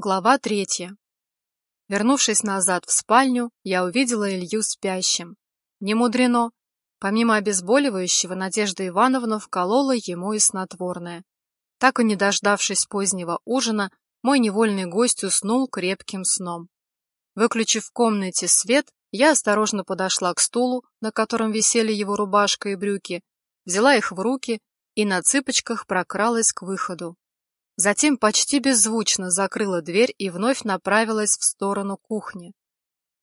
Глава третья. Вернувшись назад в спальню, я увидела Илью спящим. Не мудрено. Помимо обезболивающего, Надежда Ивановна вколола ему и снотворное. Так и не дождавшись позднего ужина, мой невольный гость уснул крепким сном. Выключив в комнате свет, я осторожно подошла к стулу, на котором висели его рубашка и брюки, взяла их в руки и на цыпочках прокралась к выходу. Затем почти беззвучно закрыла дверь и вновь направилась в сторону кухни.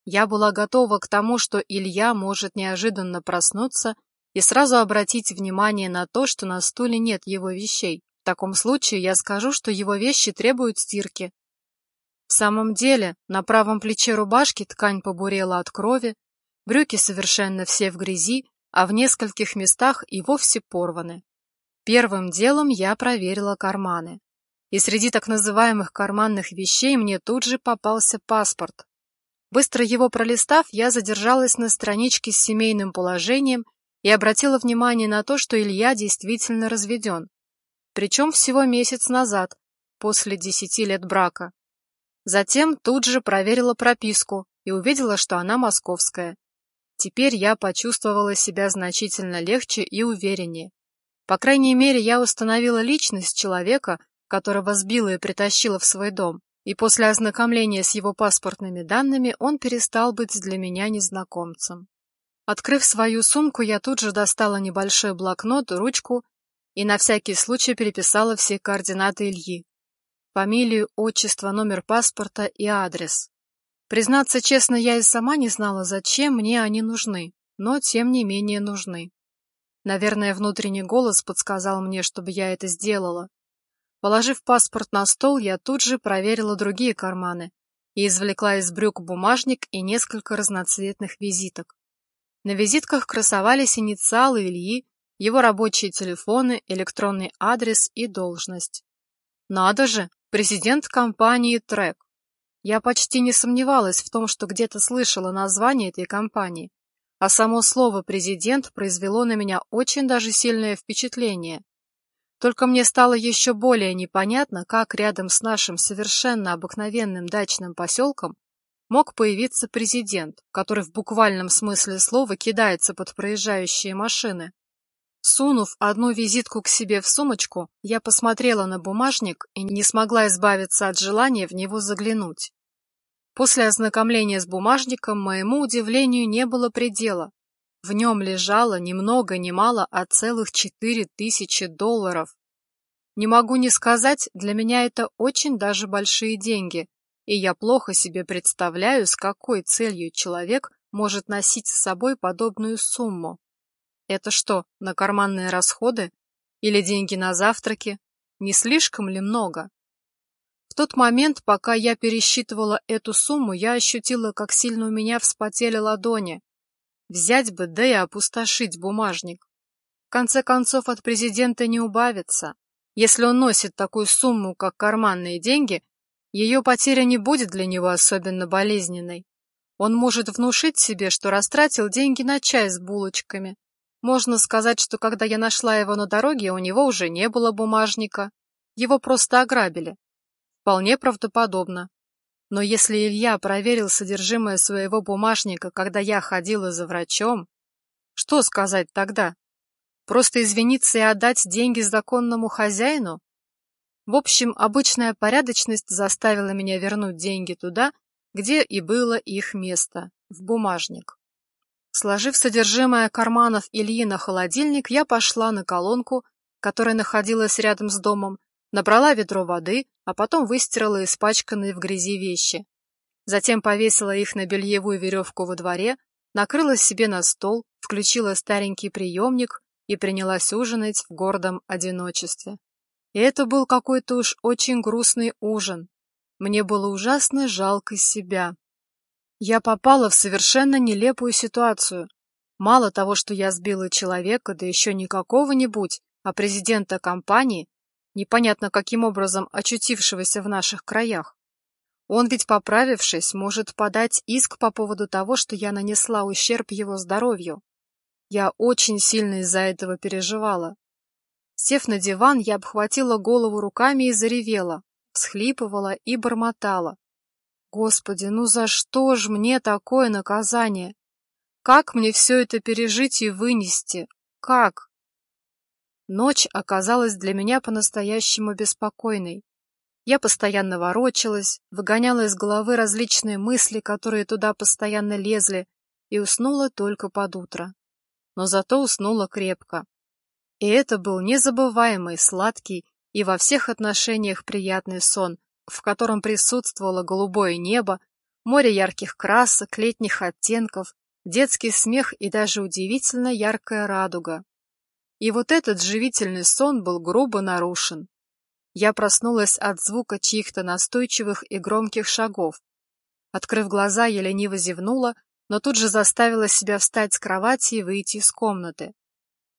Я была готова к тому, что Илья может неожиданно проснуться и сразу обратить внимание на то, что на стуле нет его вещей. В таком случае я скажу, что его вещи требуют стирки. В самом деле, на правом плече рубашки ткань побурела от крови, брюки совершенно все в грязи, а в нескольких местах и вовсе порваны. Первым делом я проверила карманы и среди так называемых карманных вещей мне тут же попался паспорт. Быстро его пролистав, я задержалась на страничке с семейным положением и обратила внимание на то, что Илья действительно разведен. Причем всего месяц назад, после десяти лет брака. Затем тут же проверила прописку и увидела, что она московская. Теперь я почувствовала себя значительно легче и увереннее. По крайней мере, я установила личность человека, которого сбила и притащила в свой дом, и после ознакомления с его паспортными данными он перестал быть для меня незнакомцем. Открыв свою сумку, я тут же достала небольшой блокнот, ручку и на всякий случай переписала все координаты Ильи. Фамилию, отчество, номер паспорта и адрес. Признаться честно, я и сама не знала, зачем мне они нужны, но тем не менее нужны. Наверное, внутренний голос подсказал мне, чтобы я это сделала, Положив паспорт на стол, я тут же проверила другие карманы и извлекла из брюк бумажник и несколько разноцветных визиток. На визитках красовались инициалы Ильи, его рабочие телефоны, электронный адрес и должность. Надо же, президент компании Трек. Я почти не сомневалась в том, что где-то слышала название этой компании, а само слово «президент» произвело на меня очень даже сильное впечатление. Только мне стало еще более непонятно, как рядом с нашим совершенно обыкновенным дачным поселком мог появиться президент, который в буквальном смысле слова кидается под проезжающие машины. Сунув одну визитку к себе в сумочку, я посмотрела на бумажник и не смогла избавиться от желания в него заглянуть. После ознакомления с бумажником моему удивлению не было предела. В нем лежало ни много ни мало, а целых четыре тысячи долларов. Не могу не сказать, для меня это очень даже большие деньги, и я плохо себе представляю, с какой целью человек может носить с собой подобную сумму. Это что, на карманные расходы? Или деньги на завтраки? Не слишком ли много? В тот момент, пока я пересчитывала эту сумму, я ощутила, как сильно у меня вспотели ладони, Взять бы, да и опустошить бумажник. В конце концов, от президента не убавится. Если он носит такую сумму, как карманные деньги, ее потеря не будет для него особенно болезненной. Он может внушить себе, что растратил деньги на чай с булочками. Можно сказать, что когда я нашла его на дороге, у него уже не было бумажника. Его просто ограбили. Вполне правдоподобно. Но если Илья проверил содержимое своего бумажника, когда я ходила за врачом, что сказать тогда? Просто извиниться и отдать деньги законному хозяину? В общем, обычная порядочность заставила меня вернуть деньги туда, где и было их место, в бумажник. Сложив содержимое карманов Ильи на холодильник, я пошла на колонку, которая находилась рядом с домом, Набрала ведро воды, а потом выстирала испачканные в грязи вещи. Затем повесила их на бельевую веревку во дворе, накрыла себе на стол, включила старенький приемник и принялась ужинать в гордом одиночестве. И это был какой-то уж очень грустный ужин. Мне было ужасно жалко себя. Я попала в совершенно нелепую ситуацию. Мало того, что я сбила человека, да еще не какого-нибудь, а президента компании, непонятно каким образом очутившегося в наших краях. Он ведь, поправившись, может подать иск по поводу того, что я нанесла ущерб его здоровью. Я очень сильно из-за этого переживала. Сев на диван, я обхватила голову руками и заревела. всхлипывала и бормотала. Господи, ну за что ж мне такое наказание? Как мне все это пережить и вынести? Как? Ночь оказалась для меня по-настоящему беспокойной. Я постоянно ворочалась, выгоняла из головы различные мысли, которые туда постоянно лезли, и уснула только под утро. Но зато уснула крепко. И это был незабываемый, сладкий и во всех отношениях приятный сон, в котором присутствовало голубое небо, море ярких красок, летних оттенков, детский смех и даже удивительно яркая радуга. И вот этот живительный сон был грубо нарушен. Я проснулась от звука чьих-то настойчивых и громких шагов. Открыв глаза, я лениво зевнула, но тут же заставила себя встать с кровати и выйти из комнаты.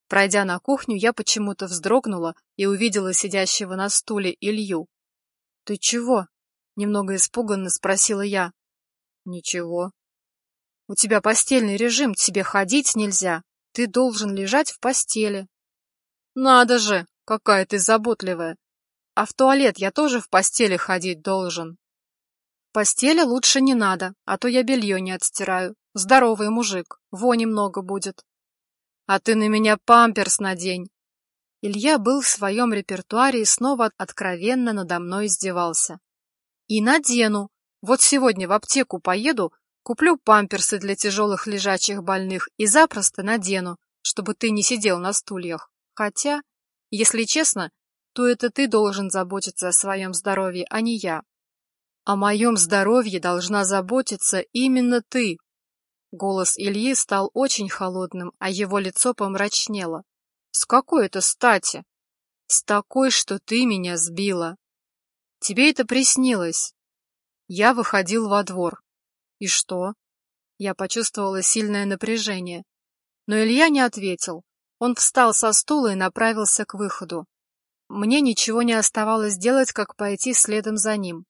Пройдя на кухню, я почему-то вздрогнула и увидела сидящего на стуле Илью. — Ты чего? — немного испуганно спросила я. — Ничего. — У тебя постельный режим, тебе ходить нельзя. Ты должен лежать в постели. — Надо же, какая ты заботливая. А в туалет я тоже в постели ходить должен. В постели лучше не надо, а то я белье не отстираю. Здоровый мужик, вони много будет. А ты на меня памперс надень. Илья был в своем репертуаре и снова откровенно надо мной издевался. И надену. Вот сегодня в аптеку поеду, Куплю памперсы для тяжелых лежачих больных и запросто надену, чтобы ты не сидел на стульях. Хотя, если честно, то это ты должен заботиться о своем здоровье, а не я. О моем здоровье должна заботиться именно ты. Голос Ильи стал очень холодным, а его лицо помрачнело. С какой это стати? С такой, что ты меня сбила. Тебе это приснилось. Я выходил во двор. И что? Я почувствовала сильное напряжение. Но Илья не ответил. Он встал со стула и направился к выходу. Мне ничего не оставалось делать, как пойти следом за ним.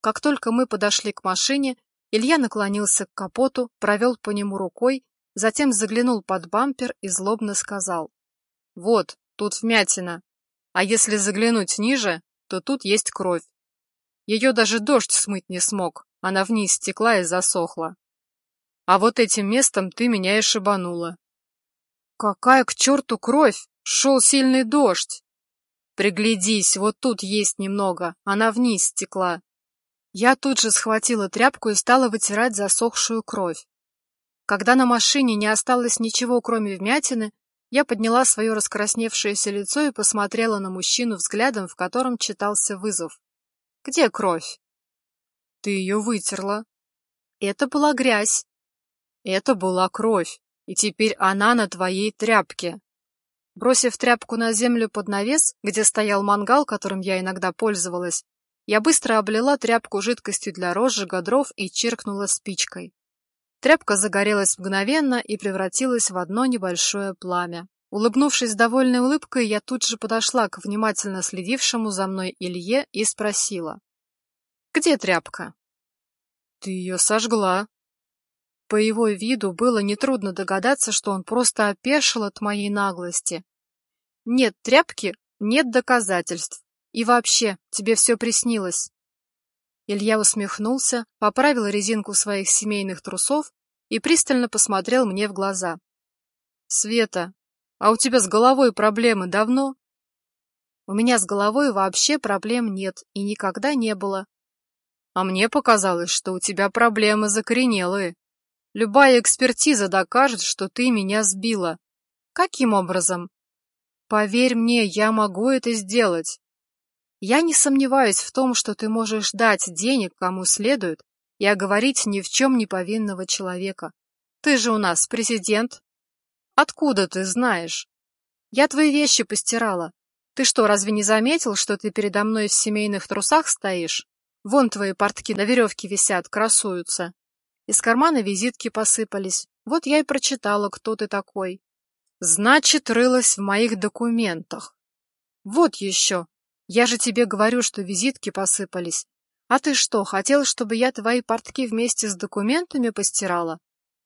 Как только мы подошли к машине, Илья наклонился к капоту, провел по нему рукой, затем заглянул под бампер и злобно сказал. «Вот, тут вмятина. А если заглянуть ниже, то тут есть кровь. Ее даже дождь смыть не смог. Она вниз стекла и засохла. А вот этим местом ты меня и шибанула. Какая к черту кровь? Шел сильный дождь. Приглядись, вот тут есть немного, она вниз стекла. Я тут же схватила тряпку и стала вытирать засохшую кровь. Когда на машине не осталось ничего, кроме вмятины, я подняла свое раскрасневшееся лицо и посмотрела на мужчину взглядом, в котором читался вызов. «Где кровь?» Ты ее вытерла. Это была грязь. Это была кровь, и теперь она на твоей тряпке. Бросив тряпку на землю под навес, где стоял мангал, которым я иногда пользовалась, я быстро облила тряпку жидкостью для розжига дров и чиркнула спичкой. Тряпка загорелась мгновенно и превратилась в одно небольшое пламя. Улыбнувшись довольной улыбкой, я тут же подошла к внимательно следившему за мной Илье и спросила. Где тряпка? Ты ее сожгла. По его виду было нетрудно догадаться, что он просто опешил от моей наглости. Нет тряпки, нет доказательств. И вообще, тебе все приснилось. Илья усмехнулся, поправил резинку своих семейных трусов и пристально посмотрел мне в глаза. Света, а у тебя с головой проблемы давно? У меня с головой вообще проблем нет и никогда не было. А мне показалось, что у тебя проблемы закоренелые. Любая экспертиза докажет, что ты меня сбила. Каким образом? Поверь мне, я могу это сделать. Я не сомневаюсь в том, что ты можешь дать денег кому следует и оговорить ни в чем не повинного человека. Ты же у нас президент. Откуда ты знаешь? Я твои вещи постирала. Ты что, разве не заметил, что ты передо мной в семейных трусах стоишь? Вон твои портки на веревке висят, красуются. Из кармана визитки посыпались. Вот я и прочитала, кто ты такой. Значит, рылась в моих документах. Вот еще. Я же тебе говорю, что визитки посыпались. А ты что, хотел, чтобы я твои портки вместе с документами постирала?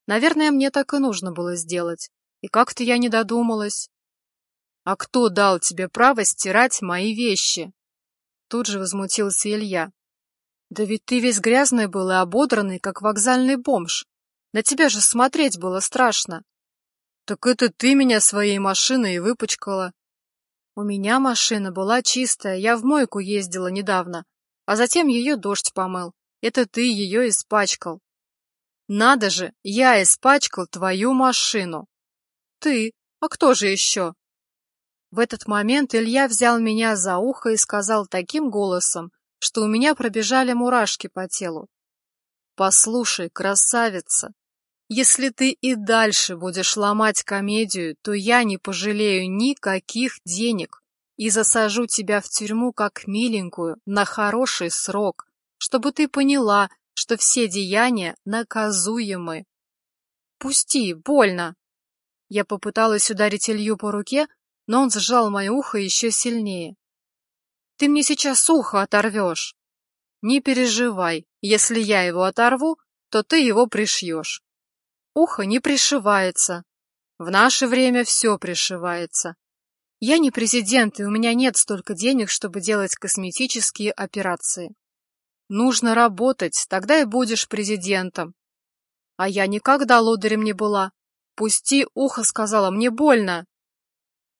Наверное, мне так и нужно было сделать. И как-то я не додумалась. А кто дал тебе право стирать мои вещи? Тут же возмутился Илья. Да ведь ты весь грязный был и ободранный, как вокзальный бомж. На тебя же смотреть было страшно. Так это ты меня своей машиной и выпачкала. У меня машина была чистая, я в мойку ездила недавно, а затем ее дождь помыл. Это ты ее испачкал. Надо же, я испачкал твою машину. Ты, а кто же еще? В этот момент Илья взял меня за ухо и сказал таким голосом, что у меня пробежали мурашки по телу. «Послушай, красавица, если ты и дальше будешь ломать комедию, то я не пожалею никаких денег и засажу тебя в тюрьму как миленькую на хороший срок, чтобы ты поняла, что все деяния наказуемы. Пусти, больно. Я попыталась ударить Илью по руке, но он сжал мое ухо еще сильнее. «Ты мне сейчас ухо оторвешь!» «Не переживай, если я его оторву, то ты его пришьешь». «Ухо не пришивается. В наше время все пришивается. Я не президент, и у меня нет столько денег, чтобы делать косметические операции. Нужно работать, тогда и будешь президентом. А я никогда лодырем не была. Пусти ухо, сказала, мне больно.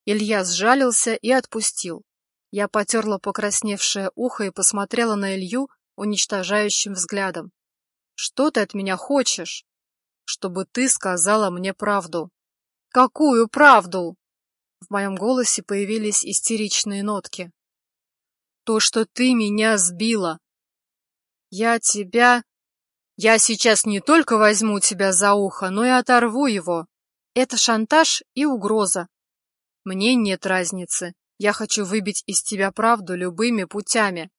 Илья сжалился и отпустил. Я потерла покрасневшее ухо и посмотрела на Илью уничтожающим взглядом. «Что ты от меня хочешь?» «Чтобы ты сказала мне правду». «Какую правду?» В моем голосе появились истеричные нотки. «То, что ты меня сбила». «Я тебя...» «Я сейчас не только возьму тебя за ухо, но и оторву его. Это шантаж и угроза. Мне нет разницы. Я хочу выбить из тебя правду любыми путями.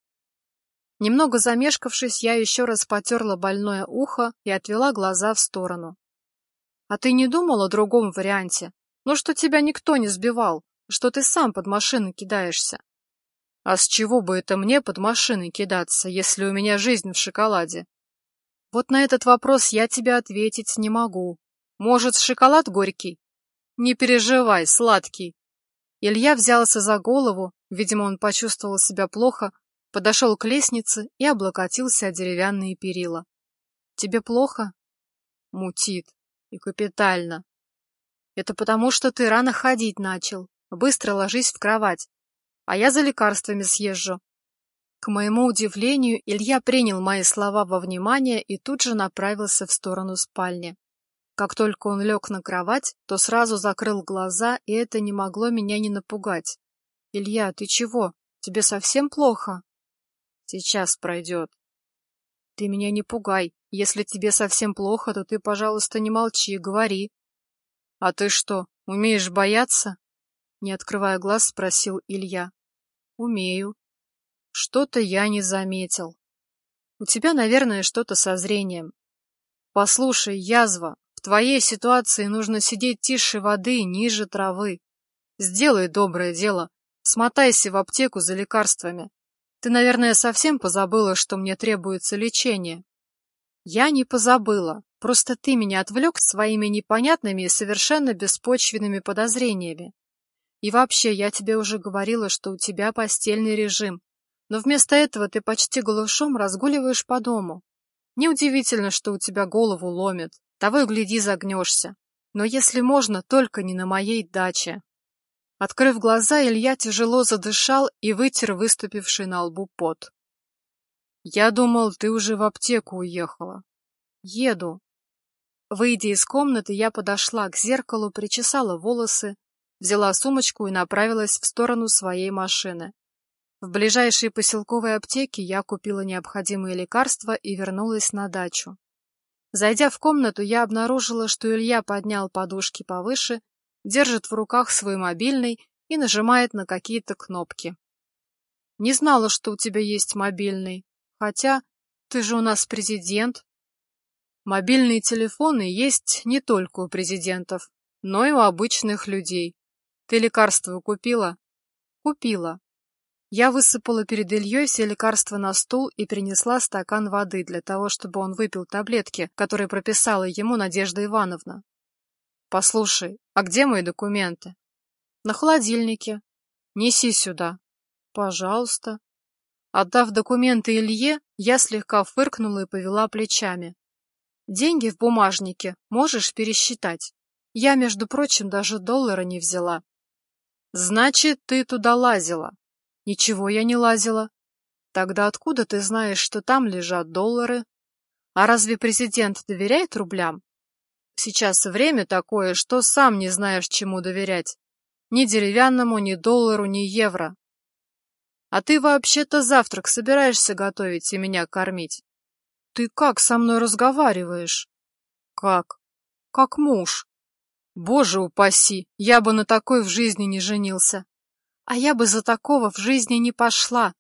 Немного замешкавшись, я еще раз потерла больное ухо и отвела глаза в сторону. А ты не думал о другом варианте? Ну, что тебя никто не сбивал, что ты сам под машины кидаешься. А с чего бы это мне под машины кидаться, если у меня жизнь в шоколаде? Вот на этот вопрос я тебе ответить не могу. Может, шоколад горький? Не переживай, сладкий. Илья взялся за голову, видимо, он почувствовал себя плохо, подошел к лестнице и облокотился о деревянные перила. Тебе плохо? Мутит. И капитально. Это потому, что ты рано ходить начал. Быстро ложись в кровать. А я за лекарствами съезжу. К моему удивлению, Илья принял мои слова во внимание и тут же направился в сторону спальни. Как только он лег на кровать, то сразу закрыл глаза, и это не могло меня не напугать. «Илья, ты чего? Тебе совсем плохо?» «Сейчас пройдет». «Ты меня не пугай. Если тебе совсем плохо, то ты, пожалуйста, не молчи, говори». «А ты что, умеешь бояться?» Не открывая глаз, спросил Илья. «Умею». «Что-то я не заметил. У тебя, наверное, что-то со зрением. Послушай, язва, твоей ситуации нужно сидеть тише воды, ниже травы. Сделай доброе дело. Смотайся в аптеку за лекарствами. Ты, наверное, совсем позабыла, что мне требуется лечение. Я не позабыла. Просто ты меня отвлек своими непонятными и совершенно беспочвенными подозрениями. И вообще, я тебе уже говорила, что у тебя постельный режим. Но вместо этого ты почти голышом разгуливаешь по дому. Неудивительно, что у тебя голову ломит. Того и гляди, загнешься. Но если можно, только не на моей даче. Открыв глаза, Илья тяжело задышал и вытер выступивший на лбу пот. «Я думал, ты уже в аптеку уехала». «Еду». Выйдя из комнаты, я подошла к зеркалу, причесала волосы, взяла сумочку и направилась в сторону своей машины. В ближайшей поселковой аптеке я купила необходимые лекарства и вернулась на дачу. Зайдя в комнату, я обнаружила, что Илья поднял подушки повыше, держит в руках свой мобильный и нажимает на какие-то кнопки. Не знала, что у тебя есть мобильный. Хотя, ты же у нас президент. Мобильные телефоны есть не только у президентов, но и у обычных людей. Ты лекарства купила? Купила. Я высыпала перед Ильей все лекарства на стул и принесла стакан воды для того, чтобы он выпил таблетки, которые прописала ему Надежда Ивановна. «Послушай, а где мои документы?» «На холодильнике. Неси сюда». «Пожалуйста». Отдав документы Илье, я слегка фыркнула и повела плечами. Деньги в бумажнике можешь пересчитать. Я, между прочим, даже доллара не взяла. Значит, ты туда лазила. Ничего я не лазила. Тогда откуда ты знаешь, что там лежат доллары? А разве президент доверяет рублям? Сейчас время такое, что сам не знаешь, чему доверять. Ни деревянному, ни доллару, ни евро. А ты вообще-то завтрак собираешься готовить и меня кормить? Ты как со мной разговариваешь? Как? Как муж. Боже упаси, я бы на такой в жизни не женился. А я бы за такого в жизни не пошла.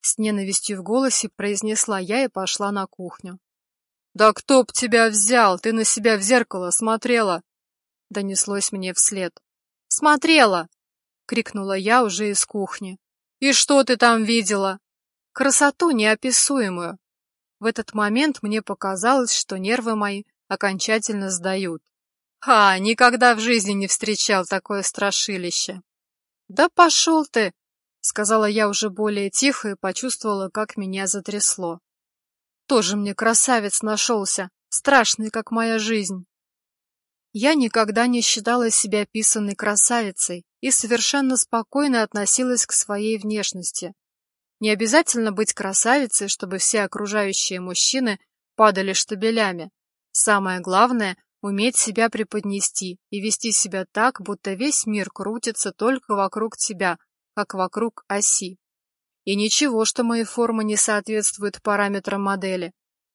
С ненавистью в голосе произнесла я и пошла на кухню. «Да кто б тебя взял? Ты на себя в зеркало смотрела!» Донеслось мне вслед. «Смотрела!» — крикнула я уже из кухни. «И что ты там видела?» «Красоту неописуемую». В этот момент мне показалось, что нервы мои окончательно сдают. «Ха, никогда в жизни не встречал такое страшилище!» «Да пошел ты!» — сказала я уже более тихо и почувствовала, как меня затрясло. «Тоже мне красавец нашелся, страшный, как моя жизнь!» Я никогда не считала себя писанной красавицей и совершенно спокойно относилась к своей внешности. Не обязательно быть красавицей, чтобы все окружающие мужчины падали штабелями. Самое главное — уметь себя преподнести и вести себя так, будто весь мир крутится только вокруг тебя, как вокруг оси. И ничего, что мои формы не соответствуют параметрам модели.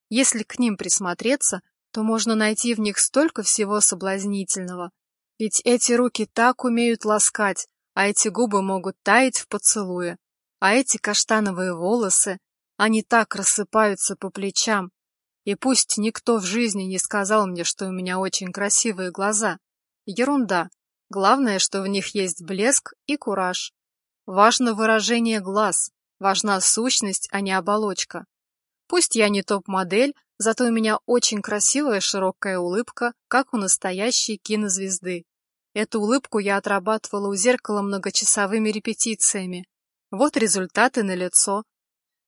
Если к ним присмотреться, то можно найти в них столько всего соблазнительного. Ведь эти руки так умеют ласкать, а эти губы могут таять в поцелуе. А эти каштановые волосы, они так рассыпаются по плечам. И пусть никто в жизни не сказал мне, что у меня очень красивые глаза. Ерунда. Главное, что в них есть блеск и кураж. Важно выражение глаз, важна сущность, а не оболочка. Пусть я не топ-модель, зато у меня очень красивая широкая улыбка, как у настоящей кинозвезды. Эту улыбку я отрабатывала у зеркала многочасовыми репетициями. Вот результаты на лицо.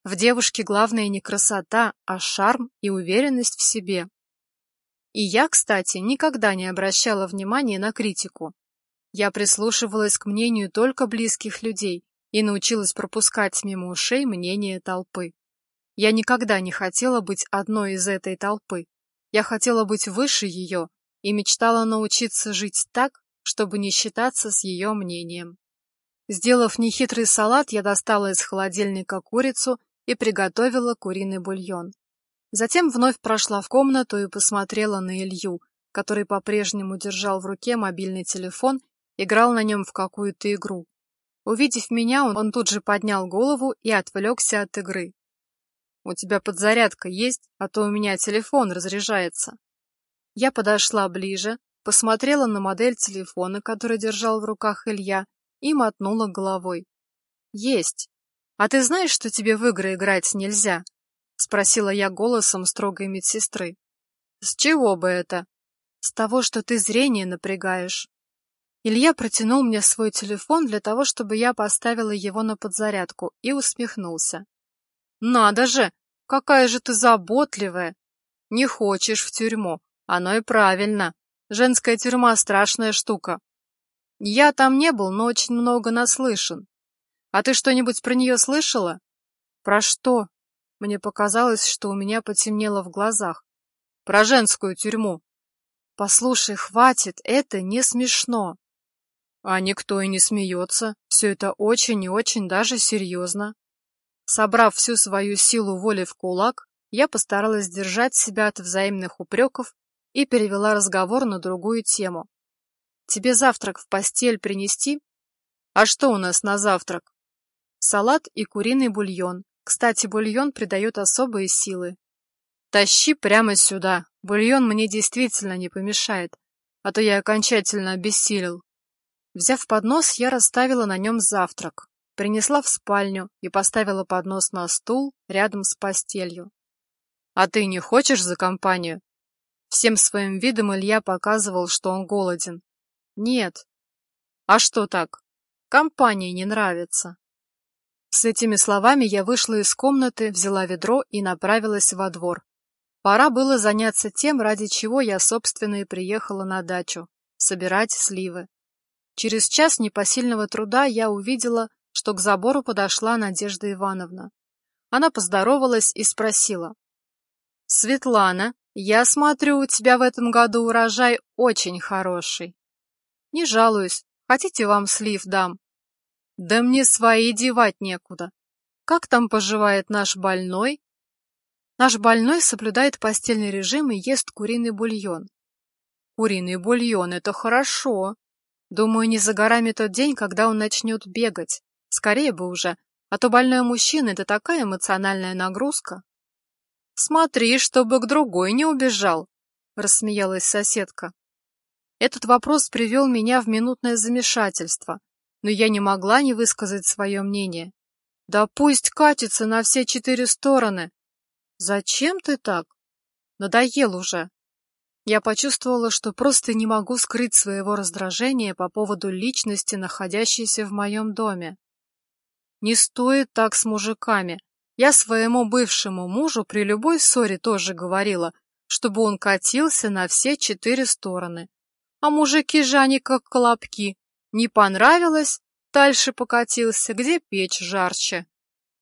В девушке главное не красота, а шарм и уверенность в себе. И я, кстати, никогда не обращала внимания на критику. Я прислушивалась к мнению только близких людей и научилась пропускать мимо ушей мнение толпы. Я никогда не хотела быть одной из этой толпы. Я хотела быть выше ее и мечтала научиться жить так, чтобы не считаться с ее мнением. Сделав нехитрый салат, я достала из холодильника курицу и приготовила куриный бульон. Затем вновь прошла в комнату и посмотрела на Илью, который по-прежнему держал в руке мобильный телефон играл на нем в какую-то игру. Увидев меня, он, он тут же поднял голову и отвлекся от игры. «У тебя подзарядка есть, а то у меня телефон разряжается». Я подошла ближе, посмотрела на модель телефона, который держал в руках Илья, и мотнула головой. «Есть. А ты знаешь, что тебе в игры играть нельзя?» — спросила я голосом строгой медсестры. «С чего бы это?» «С того, что ты зрение напрягаешь». Илья протянул мне свой телефон для того, чтобы я поставила его на подзарядку, и усмехнулся. «Надо же! Какая же ты заботливая! Не хочешь в тюрьму, оно и правильно. Женская тюрьма — страшная штука. Я там не был, но очень много наслышан. А ты что-нибудь про нее слышала? Про что? Мне показалось, что у меня потемнело в глазах. Про женскую тюрьму. Послушай, хватит, это не смешно. А никто и не смеется. Все это очень и очень даже серьезно. Собрав всю свою силу воли в кулак, я постаралась держать себя от взаимных упреков и перевела разговор на другую тему. «Тебе завтрак в постель принести?» «А что у нас на завтрак?» «Салат и куриный бульон. Кстати, бульон придает особые силы». «Тащи прямо сюда. Бульон мне действительно не помешает, а то я окончательно обессилел». Взяв поднос, я расставила на нем завтрак, принесла в спальню и поставила поднос на стул рядом с постелью. «А ты не хочешь за компанию?» Всем своим видом Илья показывал, что он голоден. «Нет». «А что так? Компания не нравится». С этими словами я вышла из комнаты, взяла ведро и направилась во двор. Пора было заняться тем, ради чего я, собственно, и приехала на дачу — собирать сливы. Через час непосильного труда я увидела, что к забору подошла Надежда Ивановна. Она поздоровалась и спросила. — Светлана, я смотрю, у тебя в этом году урожай очень хороший. — Не жалуюсь. Хотите, вам слив дам? — Да мне свои девать некуда. Как там поживает наш больной? Наш больной соблюдает постельный режим и ест куриный бульон. Куриный бульон — это хорошо. Думаю, не за горами тот день, когда он начнет бегать. Скорее бы уже, а то больной мужчина — это такая эмоциональная нагрузка. Смотри, чтобы к другой не убежал, — рассмеялась соседка. Этот вопрос привел меня в минутное замешательство, но я не могла не высказать свое мнение. Да пусть катится на все четыре стороны, «Зачем ты так? Надоел уже». Я почувствовала, что просто не могу скрыть своего раздражения по поводу личности, находящейся в моем доме. Не стоит так с мужиками. Я своему бывшему мужу при любой ссоре тоже говорила, чтобы он катился на все четыре стороны. А мужики же они как колобки. Не понравилось, дальше покатился, где печь жарче.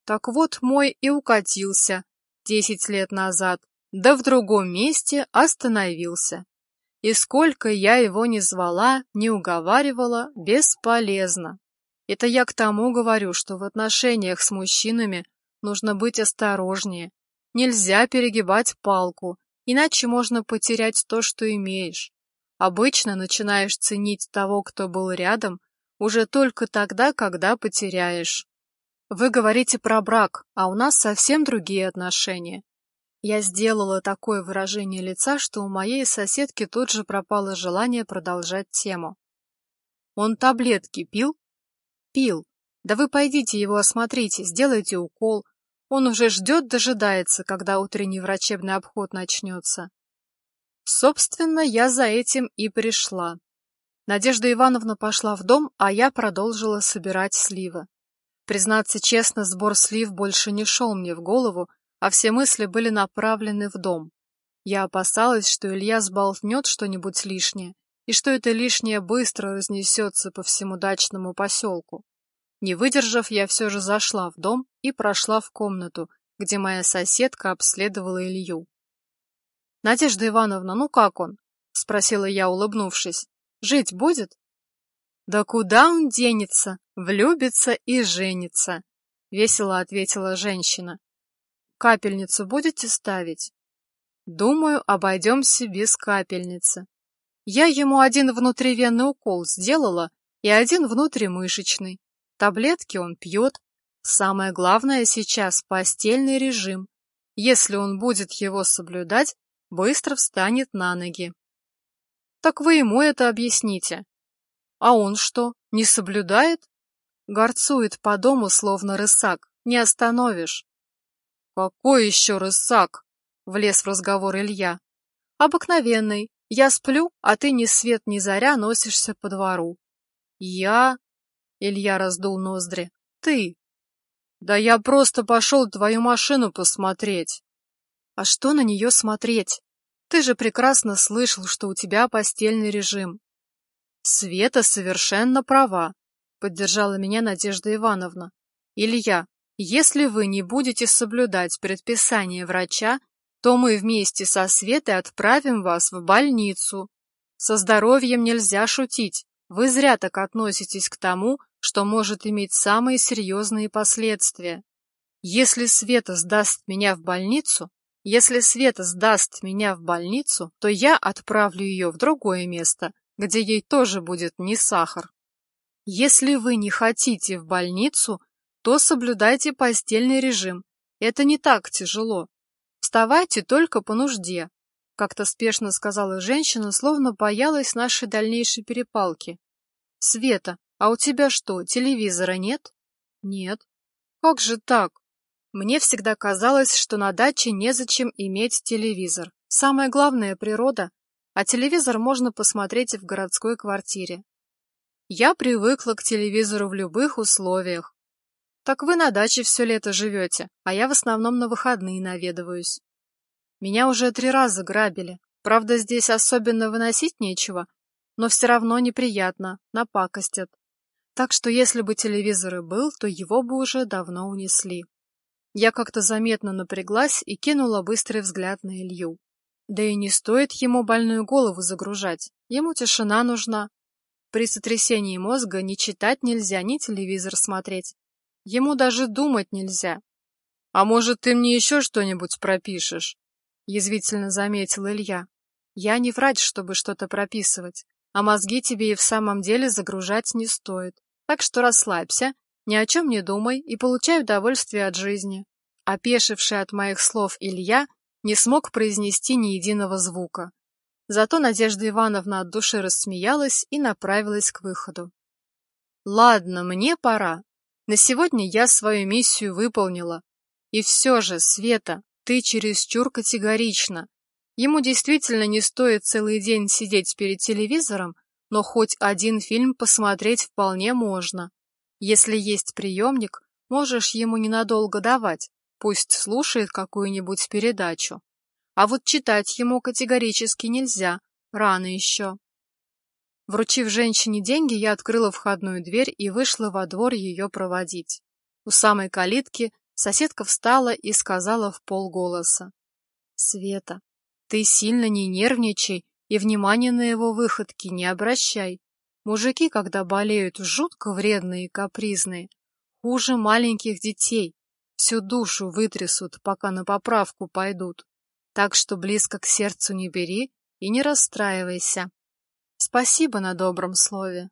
Так вот мой и укатился, десять лет назад, да в другом месте остановился. И сколько я его не звала, не уговаривала, бесполезно. Это я к тому говорю, что в отношениях с мужчинами нужно быть осторожнее. Нельзя перегибать палку, иначе можно потерять то, что имеешь. Обычно начинаешь ценить того, кто был рядом, уже только тогда, когда потеряешь. Вы говорите про брак, а у нас совсем другие отношения. Я сделала такое выражение лица, что у моей соседки тут же пропало желание продолжать тему. Он таблетки пил? Пил. Да вы пойдите его осмотрите, сделайте укол. Он уже ждет, дожидается, когда утренний врачебный обход начнется. Собственно, я за этим и пришла. Надежда Ивановна пошла в дом, а я продолжила собирать сливы. Признаться честно, сбор слив больше не шел мне в голову, а все мысли были направлены в дом. Я опасалась, что Илья сболтнет что-нибудь лишнее, и что это лишнее быстро разнесется по всему дачному поселку. Не выдержав, я все же зашла в дом и прошла в комнату, где моя соседка обследовала Илью. — Надежда Ивановна, ну как он? — спросила я, улыбнувшись. — Жить будет? Да куда он денется? Влюбится и женится, весело ответила женщина. Капельницу будете ставить? Думаю, обойдемся без капельницы. Я ему один внутривенный укол сделала и один внутримышечный. Таблетки он пьет. Самое главное сейчас постельный режим. Если он будет его соблюдать, быстро встанет на ноги. Так вы ему это объясните. А он что, не соблюдает? Горцует по дому, словно рысак. Не остановишь. Какой еще рысак? Влез в разговор Илья. Обыкновенный. Я сплю, а ты ни свет ни заря носишься по двору. Я? Илья раздул ноздри. Ты? Да я просто пошел твою машину посмотреть. А что на нее смотреть? Ты же прекрасно слышал, что у тебя постельный режим. Света совершенно права, поддержала меня Надежда Ивановна. Илья, если вы не будете соблюдать предписание врача, то мы вместе со Светой отправим вас в больницу. Со здоровьем нельзя шутить. Вы зря так относитесь к тому, что может иметь самые серьезные последствия. Если Света сдаст меня в больницу, если Света сдаст меня в больницу, то я отправлю ее в другое место, где ей тоже будет не сахар. Если вы не хотите в больницу, то соблюдайте постельный режим. Это не так тяжело. Вставайте только по нужде, как-то спешно сказала женщина, словно боялась нашей дальнейшей перепалки. Света, а у тебя что, телевизора нет? Нет. Как же так? Мне всегда казалось, что на даче незачем иметь телевизор. Самое главное — природа, а телевизор можно посмотреть в городской квартире. Я привыкла к телевизору в любых условиях. Так вы на даче все лето живете, а я в основном на выходные наведываюсь. Меня уже три раза грабили. Правда, здесь особенно выносить нечего, но все равно неприятно, напакостят. Так что если бы телевизор и был, то его бы уже давно унесли. Я как-то заметно напряглась и кинула быстрый взгляд на Илью. Да и не стоит ему больную голову загружать, ему тишина нужна. При сотрясении мозга ни читать нельзя, ни телевизор смотреть. Ему даже думать нельзя. — А может, ты мне еще что-нибудь пропишешь? — язвительно заметил Илья. — Я не врач, чтобы что-то прописывать, а мозги тебе и в самом деле загружать не стоит. Так что расслабься, ни о чем не думай и получай удовольствие от жизни. Опешивший от моих слов Илья не смог произнести ни единого звука. Зато Надежда Ивановна от души рассмеялась и направилась к выходу. «Ладно, мне пора. На сегодня я свою миссию выполнила. И все же, Света, ты чересчур категорична. Ему действительно не стоит целый день сидеть перед телевизором, но хоть один фильм посмотреть вполне можно. Если есть приемник, можешь ему ненадолго давать, пусть слушает какую-нибудь передачу. А вот читать ему категорически нельзя, рано еще. Вручив женщине деньги, я открыла входную дверь и вышла во двор ее проводить. У самой калитки соседка встала и сказала в полголоса. — Света, ты сильно не нервничай и внимания на его выходки не обращай. Мужики, когда болеют, жутко вредные и капризные, хуже маленьких детей, всю душу вытрясут, пока на поправку пойдут. Так что близко к сердцу не бери и не расстраивайся. Спасибо на добром слове.